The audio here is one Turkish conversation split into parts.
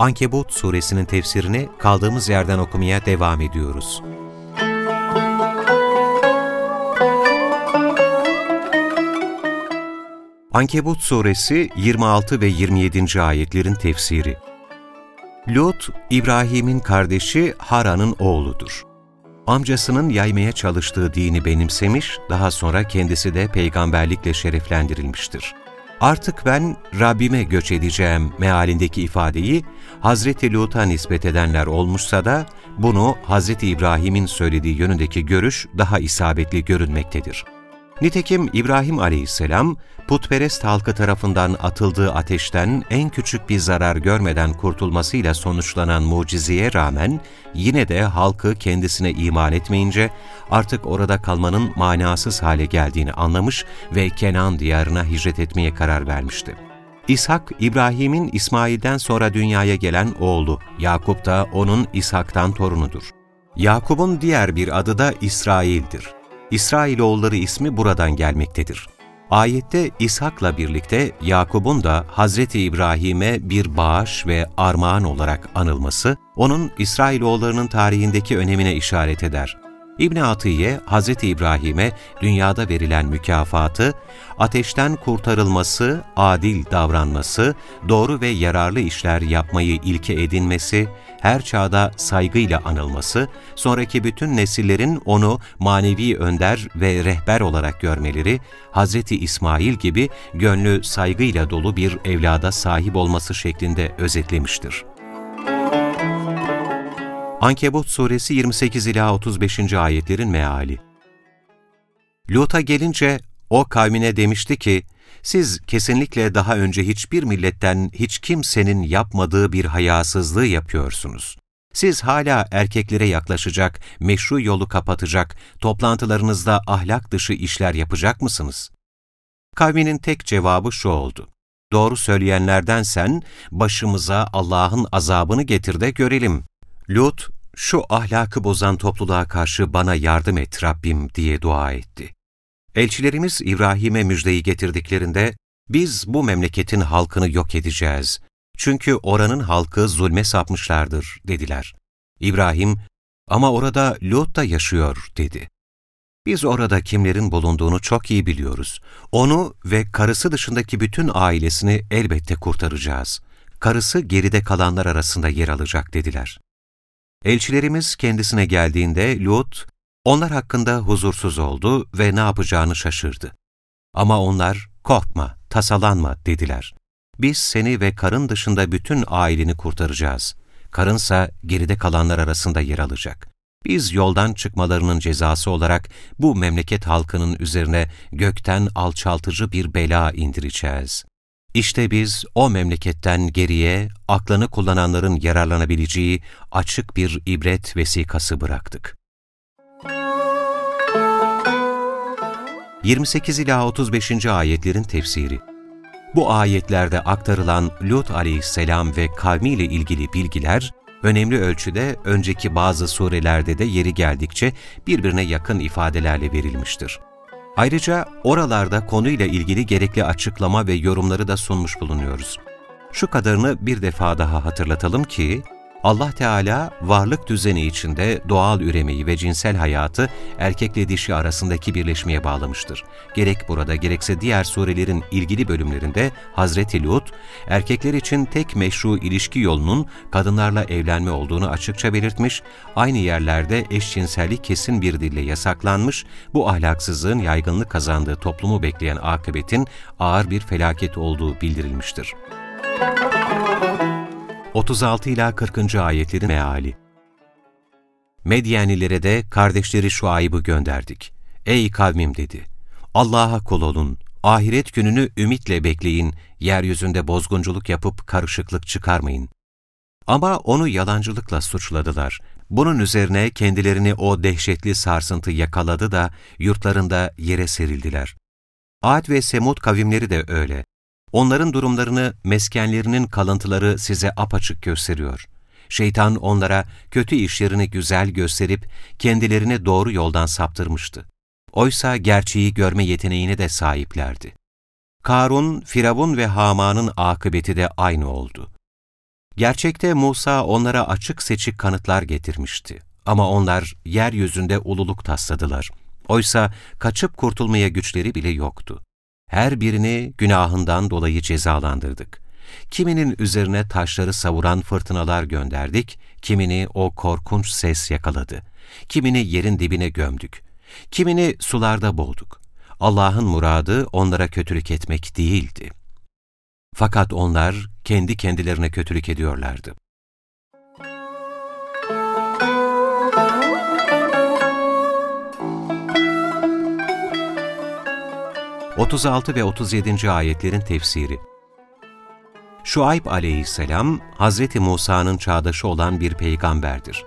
Ankebut suresinin tefsirini kaldığımız yerden okumaya devam ediyoruz. Ankebut suresi 26 ve 27. ayetlerin tefsiri Lut, İbrahim'in kardeşi Haran'ın oğludur. Amcasının yaymaya çalıştığı dini benimsemiş, daha sonra kendisi de peygamberlikle şereflendirilmiştir. Artık ben Rabbime göç edeceğim mealindeki ifadeyi Hazreti Lut'a nispet edenler olmuşsa da bunu Hazreti İbrahim'in söylediği yönündeki görüş daha isabetli görünmektedir. Nitekim İbrahim aleyhisselam, putperest halkı tarafından atıldığı ateşten en küçük bir zarar görmeden kurtulmasıyla sonuçlanan mucizeye rağmen, yine de halkı kendisine iman etmeyince artık orada kalmanın manasız hale geldiğini anlamış ve Kenan diyarına hicret etmeye karar vermişti. İshak, İbrahim'in İsmail'den sonra dünyaya gelen oğlu, Yakup da onun İshak'tan torunudur. Yakup'un diğer bir adı da İsrail'dir. İsrailoğulları ismi buradan gelmektedir. Ayette İshak'la birlikte Yakup'un da Hazreti İbrahim'e bir bağış ve armağan olarak anılması, onun İsrailoğullarının tarihindeki önemine işaret eder. İbn Atiye, Hz. İbrahim'e dünyada verilen mükafatı, ateşten kurtarılması, adil davranması, doğru ve yararlı işler yapmayı ilke edinmesi, her çağda saygıyla anılması, sonraki bütün nesillerin onu manevi önder ve rehber olarak görmeleri, Hz. İsmail gibi gönlü saygıyla dolu bir evlada sahip olması şeklinde özetlemiştir. Ankebut suresi 28 ila 35. ayetlerin meali. Lut'a gelince o kavmine demişti ki, siz kesinlikle daha önce hiçbir milletten hiç kimsenin yapmadığı bir hayasızlığı yapıyorsunuz. Siz hala erkeklere yaklaşacak, meşru yolu kapatacak, toplantılarınızda ahlak dışı işler yapacak mısınız? Kavminin tek cevabı şu oldu. Doğru söyleyenlerden sen, başımıza Allah'ın azabını getir de görelim. Lut, şu ahlakı bozan topluluğa karşı bana yardım et Rabbim diye dua etti. Elçilerimiz İbrahim'e müjdeyi getirdiklerinde, biz bu memleketin halkını yok edeceğiz. Çünkü oranın halkı zulme sapmışlardır dediler. İbrahim, ama orada Lut da yaşıyor dedi. Biz orada kimlerin bulunduğunu çok iyi biliyoruz. Onu ve karısı dışındaki bütün ailesini elbette kurtaracağız. Karısı geride kalanlar arasında yer alacak dediler. Elçilerimiz kendisine geldiğinde Lut, onlar hakkında huzursuz oldu ve ne yapacağını şaşırdı. Ama onlar, korkma, tasalanma dediler. Biz seni ve karın dışında bütün aileni kurtaracağız. Karınsa geride kalanlar arasında yer alacak. Biz yoldan çıkmalarının cezası olarak bu memleket halkının üzerine gökten alçaltıcı bir bela indireceğiz. İşte biz o memleketten geriye aklını kullananların yararlanabileceği açık bir ibret vesikası bıraktık. 28 ila 35. ayetlerin tefsiri Bu ayetlerde aktarılan Lut aleyhisselam ve kavmiyle ilgili bilgiler, önemli ölçüde önceki bazı surelerde de yeri geldikçe birbirine yakın ifadelerle verilmiştir. Ayrıca oralarda konuyla ilgili gerekli açıklama ve yorumları da sunmuş bulunuyoruz. Şu kadarını bir defa daha hatırlatalım ki, Allah Teala varlık düzeni içinde doğal üremeyi ve cinsel hayatı erkekle dişi arasındaki birleşmeye bağlamıştır. Gerek burada gerekse diğer surelerin ilgili bölümlerinde Hazreti Lut, erkekler için tek meşru ilişki yolunun kadınlarla evlenme olduğunu açıkça belirtmiş, aynı yerlerde eşcinsellik kesin bir dille yasaklanmış, bu ahlaksızlığın yaygınlık kazandığı toplumu bekleyen akıbetin ağır bir felaket olduğu bildirilmiştir. 36 ila 40. ayetlerin meali. Medyenilere de kardeşleri Şuayb'ı gönderdik. Ey kavmim dedi. Allah'a kul olun, ahiret gününü ümitle bekleyin, yeryüzünde bozgunculuk yapıp karışıklık çıkarmayın. Ama onu yalancılıkla suçladılar. Bunun üzerine kendilerini o dehşetli sarsıntı yakaladı da yurtlarında yere serildiler. Ad ve Semud kavimleri de öyle. Onların durumlarını meskenlerinin kalıntıları size apaçık gösteriyor. Şeytan onlara kötü işlerini güzel gösterip kendilerini doğru yoldan saptırmıştı. Oysa gerçeği görme yeteneğine de sahiplerdi. Karun, Firavun ve Haman'ın akıbeti de aynı oldu. Gerçekte Musa onlara açık seçik kanıtlar getirmişti. Ama onlar yeryüzünde ululuk tasladılar. Oysa kaçıp kurtulmaya güçleri bile yoktu. Her birini günahından dolayı cezalandırdık. Kiminin üzerine taşları savuran fırtınalar gönderdik, kimini o korkunç ses yakaladı. Kimini yerin dibine gömdük. Kimini sularda boğduk. Allah'ın muradı onlara kötülük etmek değildi. Fakat onlar kendi kendilerine kötülük ediyorlardı. Otuz altı ve 37. ayetlerin tefsiri Şuayb aleyhisselam, Hz. Musa'nın çağdaşı olan bir peygamberdir.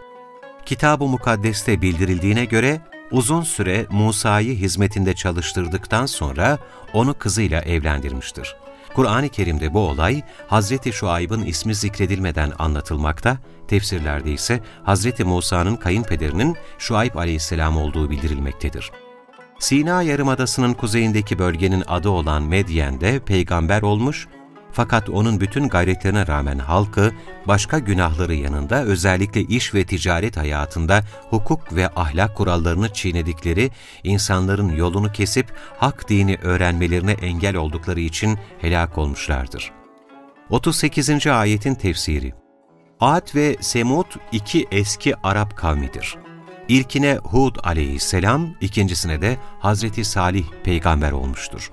Kitab-ı Mukaddes'te bildirildiğine göre, uzun süre Musa'yı hizmetinde çalıştırdıktan sonra onu kızıyla evlendirmiştir. Kur'an-ı Kerim'de bu olay, Hz. Şuayb'ın ismi zikredilmeden anlatılmakta, tefsirlerde ise Hz. Musa'nın kayınpederinin Şuayb aleyhisselam olduğu bildirilmektedir. Sina Yarımadası'nın kuzeyindeki bölgenin adı olan Medyen'de peygamber olmuş fakat onun bütün gayretlerine rağmen halkı, başka günahları yanında özellikle iş ve ticaret hayatında hukuk ve ahlak kurallarını çiğnedikleri, insanların yolunu kesip hak dini öğrenmelerine engel oldukları için helak olmuşlardır. 38. Ayetin Tefsiri Ad ve Semud iki eski Arap kavmidir. İlkine Hud aleyhisselam, ikincisine de Hazreti Salih peygamber olmuştur.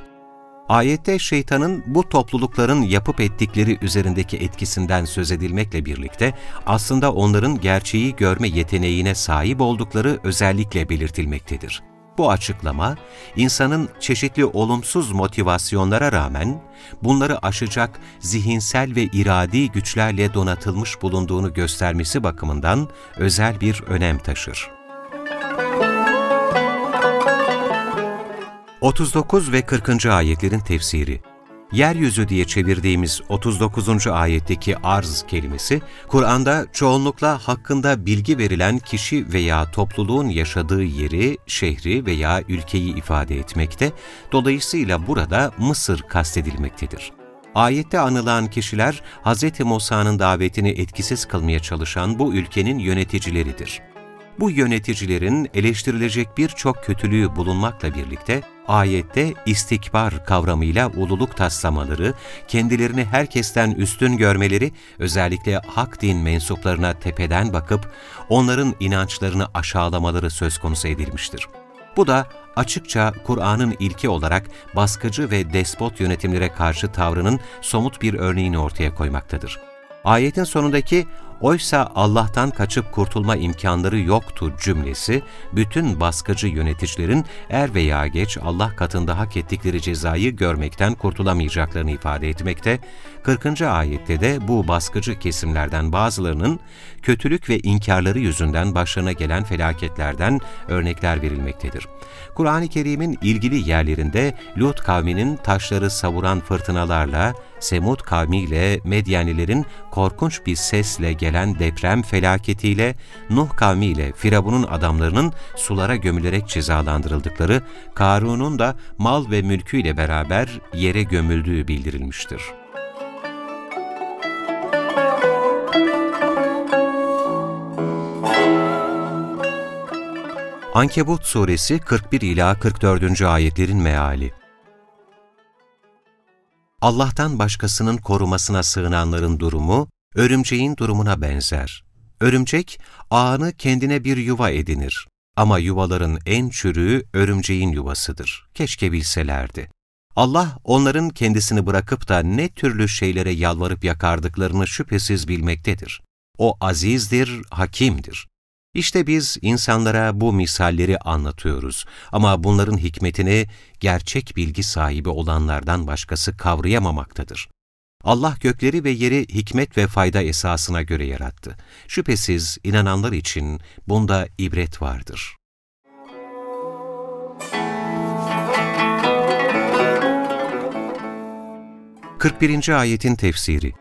Ayette şeytanın bu toplulukların yapıp ettikleri üzerindeki etkisinden söz edilmekle birlikte aslında onların gerçeği görme yeteneğine sahip oldukları özellikle belirtilmektedir. Bu açıklama, insanın çeşitli olumsuz motivasyonlara rağmen bunları aşacak zihinsel ve iradi güçlerle donatılmış bulunduğunu göstermesi bakımından özel bir önem taşır. 39 ve 40. ayetlerin tefsiri Yeryüzü diye çevirdiğimiz 39. ayetteki arz kelimesi, Kur'an'da çoğunlukla hakkında bilgi verilen kişi veya topluluğun yaşadığı yeri, şehri veya ülkeyi ifade etmekte, dolayısıyla burada Mısır kastedilmektedir. Ayette anılan kişiler, Hz. Musa'nın davetini etkisiz kılmaya çalışan bu ülkenin yöneticileridir. Bu yöneticilerin eleştirilecek birçok kötülüğü bulunmakla birlikte, ayette istikbar kavramıyla ululuk taslamaları, kendilerini herkesten üstün görmeleri, özellikle hak din mensuplarına tepeden bakıp onların inançlarını aşağılamaları söz konusu edilmiştir. Bu da açıkça Kur'an'ın ilki olarak baskıcı ve despot yönetimlere karşı tavrının somut bir örneğini ortaya koymaktadır. Ayetin sonundaki Oysa Allah'tan kaçıp kurtulma imkanları yoktu cümlesi, bütün baskıcı yöneticilerin er veya geç Allah katında hak ettikleri cezayı görmekten kurtulamayacaklarını ifade etmekte, 40. ayette de bu baskıcı kesimlerden bazılarının kötülük ve inkarları yüzünden başlarına gelen felaketlerden örnekler verilmektedir. Kur'an-ı Kerim'in ilgili yerlerinde Lut kavminin taşları savuran fırtınalarla, Semud kavmiyle Medyanilerin korkunç bir sesle gelen deprem felaketiyle, Nuh kavmiyle Firavun'un adamlarının sulara gömülerek cezalandırıldıkları, Karun'un da mal ve mülküyle beraber yere gömüldüğü bildirilmiştir. Ankebut Suresi 41 ila 44. ayetlerin meali. Allah'tan başkasının korumasına sığınanların durumu örümceğin durumuna benzer. Örümcek ağını kendine bir yuva edinir. Ama yuvaların en çürüğü örümceğin yuvasıdır. Keşke bilselerdi. Allah onların kendisini bırakıp da ne türlü şeylere yalvarıp yakardıklarını şüphesiz bilmektedir. O azizdir, hakimdir. İşte biz insanlara bu misalleri anlatıyoruz ama bunların hikmetini gerçek bilgi sahibi olanlardan başkası kavrayamamaktadır. Allah gökleri ve yeri hikmet ve fayda esasına göre yarattı. Şüphesiz inananlar için bunda ibret vardır. Kırk birinci ayetin tefsiri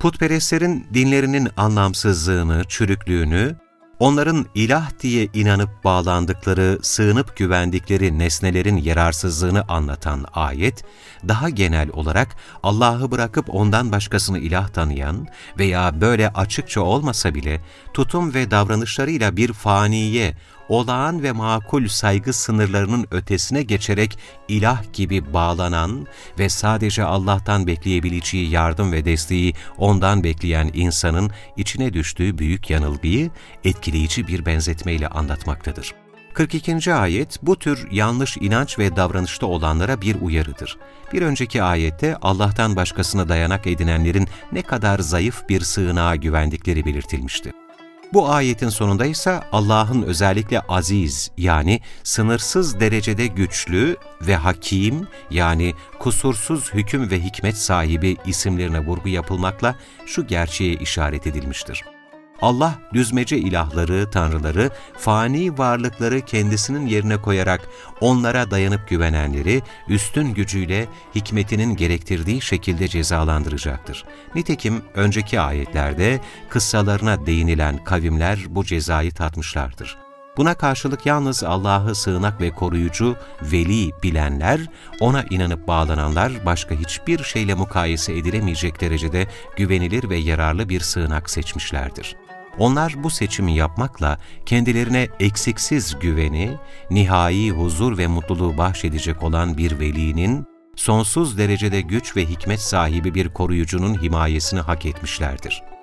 Putperestlerin dinlerinin anlamsızlığını, çürüklüğünü, onların ilah diye inanıp bağlandıkları, sığınıp güvendikleri nesnelerin yararsızlığını anlatan ayet, daha genel olarak Allah'ı bırakıp ondan başkasını ilah tanıyan veya böyle açıkça olmasa bile tutum ve davranışlarıyla bir faniye, olağan ve makul saygı sınırlarının ötesine geçerek ilah gibi bağlanan ve sadece Allah'tan bekleyebileceği yardım ve desteği ondan bekleyen insanın içine düştüğü büyük yanılgıyı etkileyici bir benzetmeyle anlatmaktadır. 42. ayet bu tür yanlış inanç ve davranışta olanlara bir uyarıdır. Bir önceki ayette Allah'tan başkasına dayanak edinenlerin ne kadar zayıf bir sığınağa güvendikleri belirtilmişti. Bu ayetin sonunda ise Allah'ın özellikle aziz yani sınırsız derecede güçlü ve hakim yani kusursuz hüküm ve hikmet sahibi isimlerine vurgu yapılmakla şu gerçeğe işaret edilmiştir. Allah düzmece ilahları, tanrıları, fani varlıkları kendisinin yerine koyarak onlara dayanıp güvenenleri üstün gücüyle hikmetinin gerektirdiği şekilde cezalandıracaktır. Nitekim önceki ayetlerde kıssalarına değinilen kavimler bu cezayı tatmışlardır. Buna karşılık yalnız Allah'ı sığınak ve koruyucu, veli bilenler, ona inanıp bağlananlar başka hiçbir şeyle mukayese edilemeyecek derecede güvenilir ve yararlı bir sığınak seçmişlerdir. Onlar bu seçimi yapmakla kendilerine eksiksiz güveni, nihai huzur ve mutluluğu bahşedecek olan bir velinin, sonsuz derecede güç ve hikmet sahibi bir koruyucunun himayesini hak etmişlerdir.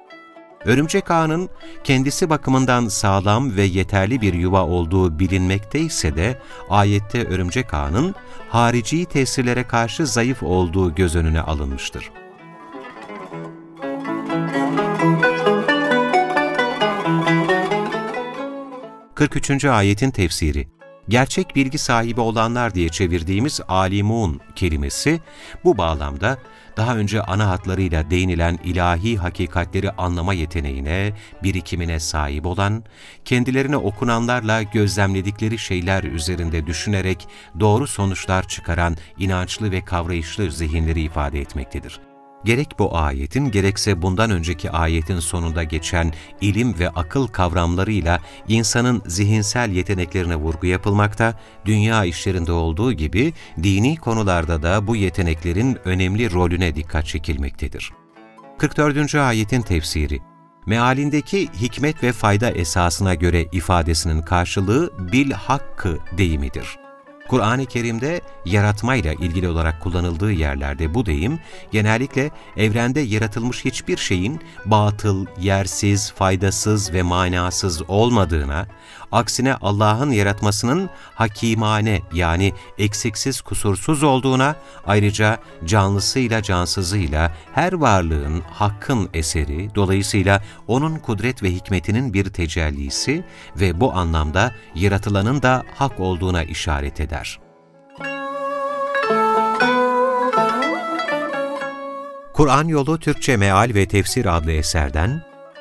Örümcek ağının kendisi bakımından sağlam ve yeterli bir yuva olduğu bilinmekteyse de ayette örümcek ağının harici tesirlere karşı zayıf olduğu göz önüne alınmıştır. 43. ayetin tefsiri Gerçek bilgi sahibi olanlar diye çevirdiğimiz alimun kelimesi bu bağlamda daha önce ana hatlarıyla değinilen ilahi hakikatleri anlama yeteneğine, birikimine sahip olan, kendilerine okunanlarla gözlemledikleri şeyler üzerinde düşünerek doğru sonuçlar çıkaran inançlı ve kavrayışlı zihinleri ifade etmektedir. Gerek bu ayetin gerekse bundan önceki ayetin sonunda geçen ilim ve akıl kavramlarıyla insanın zihinsel yeteneklerine vurgu yapılmakta, dünya işlerinde olduğu gibi dini konularda da bu yeteneklerin önemli rolüne dikkat çekilmektedir. 44. ayetin tefsiri Mealindeki hikmet ve fayda esasına göre ifadesinin karşılığı bil hakkı deyimidir. Kur'an-ı Kerim'de yaratmayla ilgili olarak kullanıldığı yerlerde bu deyim, genellikle evrende yaratılmış hiçbir şeyin batıl, yersiz, faydasız ve manasız olmadığına, aksine Allah'ın yaratmasının hakimane yani eksiksiz kusursuz olduğuna, ayrıca canlısıyla cansızıyla her varlığın hakkın eseri, dolayısıyla onun kudret ve hikmetinin bir tecellisi ve bu anlamda yaratılanın da hak olduğuna işaret eder. Kur'an Yolu Türkçe Meal ve Tefsir adlı eserden